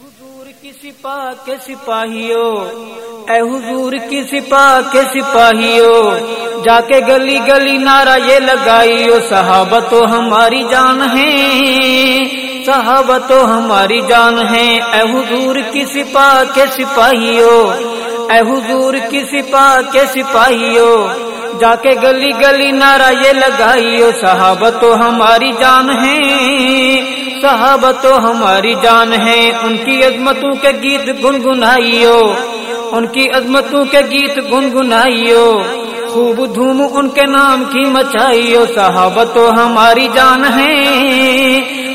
حضور کی سپاہ کے سپاہیوں، اے حضور کی سپاہ کے سپاہیوں، جا کے گلی گلی نعرہ یہ لگائیو، صحابہ تو ہماری جان ہے، صحابہ تو ہماری جان ہے، اے حضور کی سپاہ کے سپاہیوں، اے حضور کی سپاہ کے سپاہیوں، جا کے گلی گلی نعرہ یہ لگائیو، صحابہ تو ہماری جان ہے صحابہ تو ہماری جان ہے، ان کی عظمتوں کے گیت گنگنائیو۔ ان کی عظمتوں کے گیت گنگنائیو۔ خوب دھوم ان کے نام کی مچائیو۔ صحابہ تو ہماری جان ہے۔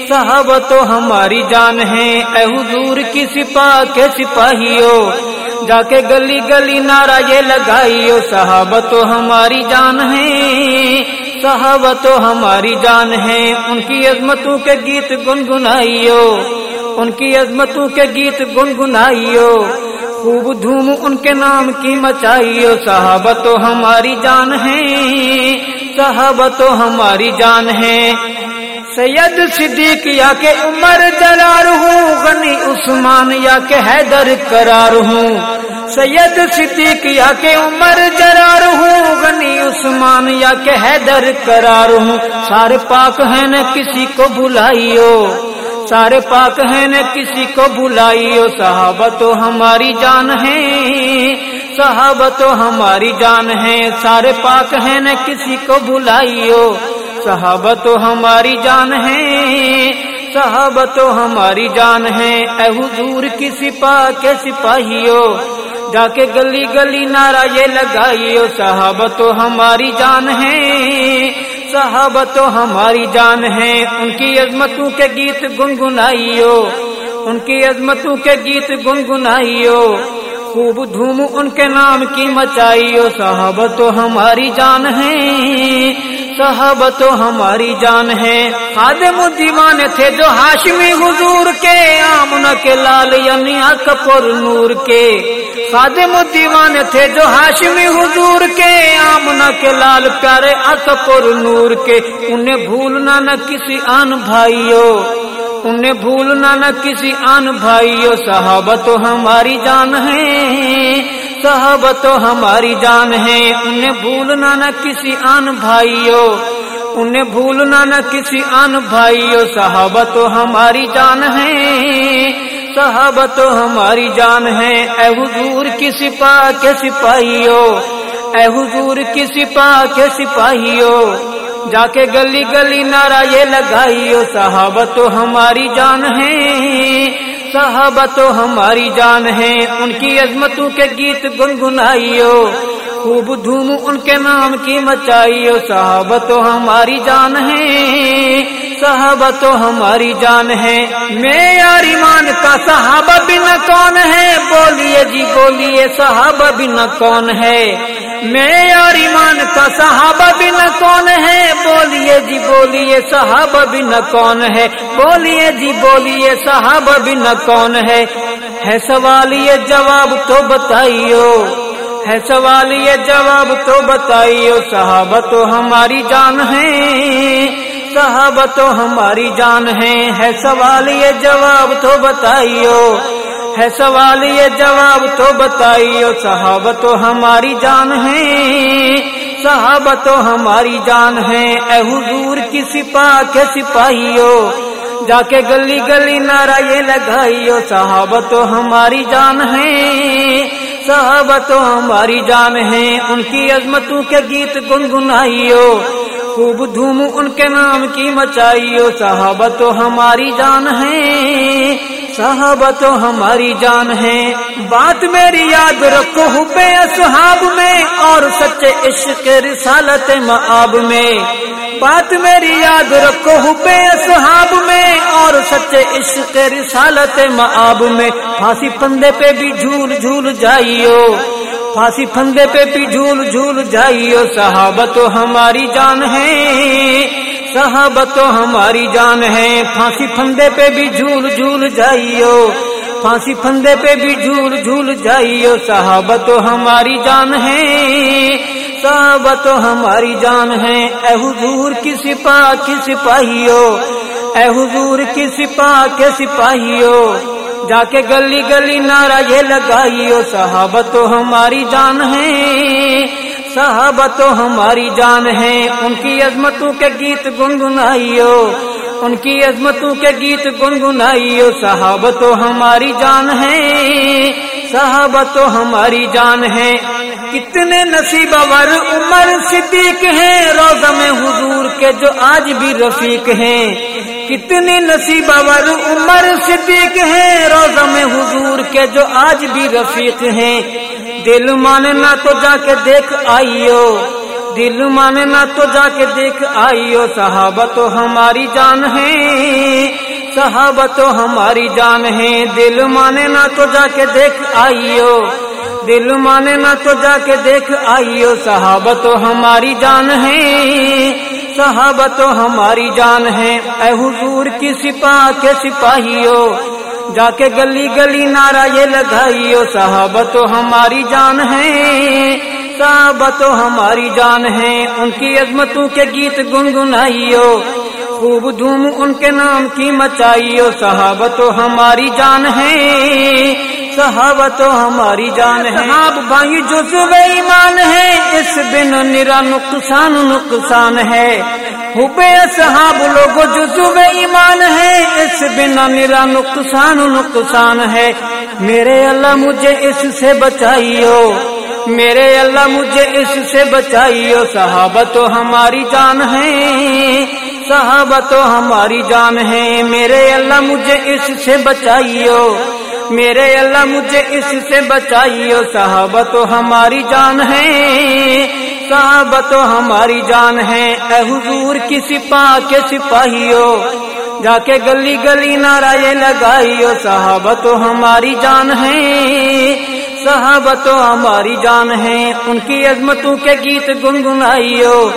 صحابہ تو ہماری جان ہے۔ اے حضور کی سپاہ کے سپاہیوں جا کے گلی گلی نعرہ یہ لگائیو۔ صحابہ تو ہماری جان ہے۔ صحابہ تو ہماری جان ہے، ان کی عظمتوں کے گیت گنگنائیو، ان کی عظمتوں کے گیت گنگنائیو، خوب دھوم ان کے نام کی مچائیو صحابہ تو ہماری جان ہے صحابہ تو ہماری جان ہے۔ سید صدیق یا کہ عمر جلار ہوں، غنی عثمان یا کہ حیدر قرار ہوں۔ سید صدیق یا کہ عمر جرار ہوں، غنی عثمان یا کہ حیدر قرار ہوں۔ سارے پاک ہیں نہ کسی کو بلائیو سارے پاک ہیں نہ کسی کو بلائیو صحابہ تو ہماری جان ہے، صحابہ تو ہماری جان ہے۔ سارے پاک ہیں نہ کسی کو بلائیو صحابہ تو ہماری جان ہے، صحابہ تو ہماری جان ہے۔ اے حضور کی سپاہ کے سپاہیوں جا کے گلی گلی نعرہ یہ لگائیو، صحابہ تو ہماری جان ہے۔ صحابہ تو ہماری جان ہے۔ ان کی عظمتوں کے گیت گنگنائیو۔ ان کی عظمتوں کے گیت گنگنائیو۔ خوب دھوم ان کے نام کی مچائیو۔ صحابہ تو ہماری جان ہے۔ صحابہ تو ہماری جان ہے۔ خادم دیوان تھے جو ہاشمی حضور کے آمنا کے لال یعنی کپور نور کے۔ خادم دیوان تھے جو ہاشمی حضور کے آمنا کے لال پیارے اکپور نور کے۔ انہیں بھولنا نہ کسی آن بھائیو، انہیں بھولنا نہ کسی آن بھائیو۔ صحابہ تو ہماری جان ہے۔ صحابہ تو ہماری جان ہے، انہیں بھولنا نہ کسی آن بھائیو، انہیں بھولنا نہ کسی آن بھائیو صحابہ تو ہماری جان ہے صحابہ تو ہماری جان ہے۔ اے حضور کی سپاہ کے سپاہیو، اے حضور کی سپاہ کے سپاہیو جا کے گلی گلی نعرہ یہ لگائیو صحابہ تو ہماری جان ہے۔ صحابہ تو ہماری جان ہے، ان کی عظمتوں کے گیت گنگنائیو، خوب دھوم ان کے نام کی مچائیو، صحابہ تو ہماری جان ہے، صحابہ تو ہماری جان ہے۔ میں یار ایمان کا صحابہ بنا کون ہے؟ بولیے جی بولیے، صحابہ بنا کون ہے؟ میں ایمان کا صحابہ بنا کون ہے؟ بولیے جی بولیے صحابہ بنا کون ہے؟ بولیے جی بولیے صحابہ بنا کون ہے؟ ہے سوال یہ جواب تو بتائیو۔ ہے سوال یہ جواب تو بتائیو۔ صحابہ تو ہماری جان ہے۔ صحابہ تو ہماری جان ہے۔ ہے سوال یہ جواب تو بتائیو۔ ہے سوال یہ جواب تو بتائیو، صحابہ تو ہماری جان ہے۔ صحابہ تو ہماری جان ہے۔ اے حضور کی سپاہ کے سپاہیوں جا کے گلی گلی نعرہ یہ لگائیو۔ صحابہ تو ہماری جان ہے۔ صحابہ تو ہماری جان ہے۔ ان کی عظمتوں کے گیت گنگنائیو۔ خوب دھوم ان کے نام کی مچائیو۔ صحابہ تو ہماری جان ہے۔ صحابہ تو ہماری جان ہے۔ بات میری یاد رکھو حبے اصحاب میں اور سچے عشق رسالت معاب میں۔ بات میری یاد رکھو حبے اصحاب میں اور سچے عشق رسالت معاب میں۔ پھانسی پندے پہ بھی جھول جھول جائیو۔ پھانسی پھندے پہ بھی جھول جھول جائیو۔ صحابہ تو ہماری جان ہے۔ صحابہ تو ہماری جان ہے۔ پھانسی پھندے پہ بھی جھول جھول جائیو۔ پھانسی پھندے پہ بھی جھول جھول جائیو۔ صحابہ تو ہماری جان ہے۔ صحابہ تو ہماری جان ہے۔ اے حضور کی سپاہ کی سپاہیو۔ اے حضور کی سپاہ کے سپاہیو۔ جا کے گلی گلی نعرہ یہ لگائیو۔ صحابہ تو ہماری جان ہے۔ صحابہ تو ہماری جان ہے، ان کی عظمتوں کے گیت گنگنائیو، ان کی عظمتوں کے گیت گنگنائیو صحابہ تو ہماری جان ہے صحابہ تو ہماری جان ہے۔ کتنے نصیب ور عمر صدیق ہیں، روزہ میں حضور کے جو آج بھی رفیق ہیں۔ کتنے نصیب ور عمر صدیق ہیں، روزہ میں حضور کے جو آج بھی رفیق ہیں۔ دل ماننا تو جا کے دیکھ آئیو۔ دل ماننا تو جا کے دیکھ آئیو۔ صحابہ تو ہماری جان ہے۔ صحابہ تو ہماری جان ہے۔ دل مانے نہ تو جا کے دیکھ آئیو۔ دل مانے نہ تو جا کے دیکھ آئیو۔ صحابہ تو ہماری جان ہے۔ صحابہ تو ہماری جان ہے۔ اے حضور کی سپاہ کے سپاہیو۔ جا کے گلی گلی نعرہ یہ لگائیو، صحابہ تو ہماری جان ہے۔ صحابہ تو ہماری جان ہے۔ ان کی عظمتوں کے گیت گنگنائیو۔ خوب دھوم ان کے نام کی مچائیو۔ صحابہ تو ہماری جان ہے۔ صحابہ تو ہماری جان ہے۔ آپ بھائی جو ایمان ہے۔ اس بن نرا نقصان نقصان ہے۔ حبے صحاب لوگ جو ایمان ہے، اس بنا میرا نقصان نقصان ہے۔ میرے اللہ مجھے اس سے بچائیو۔ میرے اللہ مجھے اس سے بچائیو۔ صحابہ تو ہماری جان ہے۔ صحابہ تو ہماری جان ہے۔ میرے اللہ مجھے اس سے بچائیو۔ میرے اللہ مجھے اس سے بچائیو۔ صحابہ تو ہماری جان ہے۔ صحابہ تو ہماری جان ہے۔ اے حضور کی سپاہ کے سپاہیو، جا کے گلی گلی نعرہ یہ لگائیو۔ صحابہ تو ہماری جان ہے۔ صحابہ تو ہماری جان ہے۔ ان کی عظمتوں کے گیت گنگنائیو۔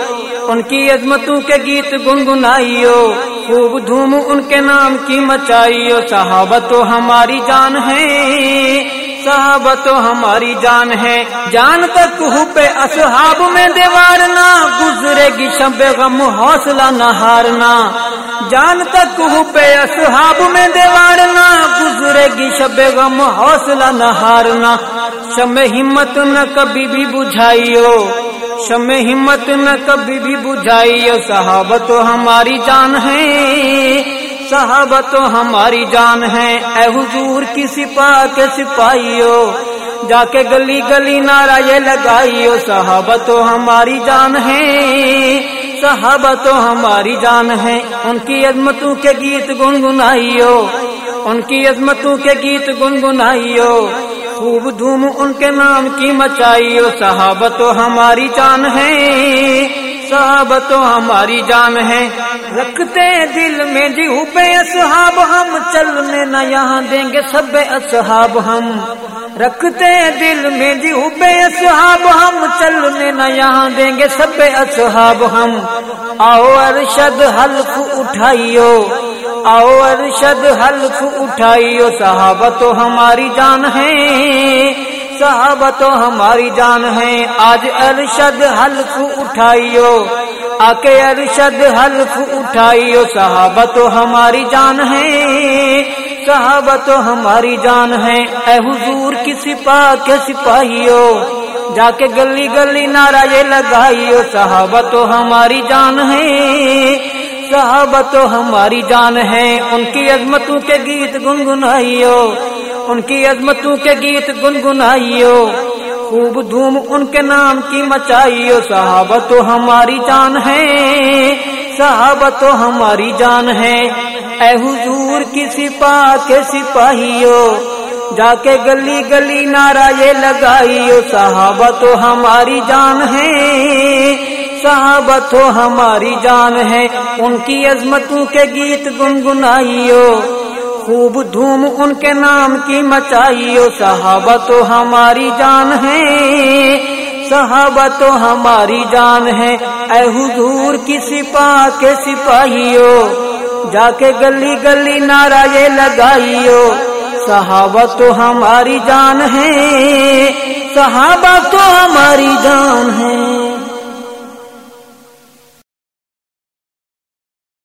ان کی عظمتوں کے گیت گنگنائیو۔ خوب دھوم ان کے نام کی مچائیو۔ صحابہ تو ہماری جان ہے۔ صحابہ تو ہماری جان ہے۔ جان تک ہو پہ اصحاب میں دیوارنا، گزرے گی شب غم، حوصلہ نہ ہارنا جان تک ہو پہ اصحاب میں دیوارنا، گزرے گی شب غم، حوصلہ نہ ہارنا شم ہمت نہ کبھی بھی بجھائیو۔ شم ہمت نہ کبھی بھی بجھائیو۔ صحابہ تو ہماری جان ہے۔ صحابہ تو ہماری جان ہے۔ اے حضور کی سپاہ کے سپاہیو، جا کے گلی گلی نعرہ یہ لگائیو، صحابہ تو ہماری جان ہے۔ صحابہ تو ہماری جان ہے۔ ان کی عظمتوں کے گیت گنگنائیو، ان کی عظمتوں کے گیت گنگنائیو۔ خوب دھوم ان کے نام کی مچائیو، صحابہ تو ہماری جان ہے۔ صحابہ تو ہماری جان ہے۔ رکھتے دل میں جی بے اصحاب، ہم چلنے نہ یہاں دیں گے سب اصحاب۔ ہم رکھتے دل میں جی بے اصحاب، ہم چلنے نہ یہاں دیں گے سب اصحاب۔ ہم آؤ ارشد حلف اٹھائیو، آؤ ارشد حلف اٹھائیو۔ صحابہ تو ہماری جان ہے۔ صحابہ تو ہماری جان ہے۔ آج ارشد حلف اٹھائیو۔ آ کے ارشد حلف اٹھائیو۔ صحابہ تو ہماری جان ہے۔ صحابہ تو ہماری جان ہے۔ اے حضور کی سپاہ کے سپاہیو۔ جا کے گلی گلی نعرہ یہ لگائیو۔ صحابہ تو ہماری جان ہے۔ صحابہ تو ہماری جان ہے۔ ان کی عظمتوں کے گیت گنگنائیو۔ ان کی عظمتوں کے گیت گنگنائیو، خوب دھوم ان کے نام کی مچائیو، صحابہ تو ہماری جان ہے، صحابہ تو ہماری جان ہے۔ اے حضور کی سپاہ کے سپاہیو، جا کے گلی گلی نعرہ یہ لگائیو، صحابہ تو ہماری جان ہے، صحابہ تو ہماری جان ہے۔ ان کی عظمتوں کے گیت گنگنائیو۔ خوب دھوم ان کے نام کی مچائیو صحابہ تو ہماری جان ہے۔ صحابہ تو ہماری جان ہے۔ اے حضور کی سپاہ کے سپاہیو، جا کے گلی گلی نعرہ یہ لگائیو۔ صحابہ تو ہماری جان ہے۔ صحابہ تو ہماری جان ہے۔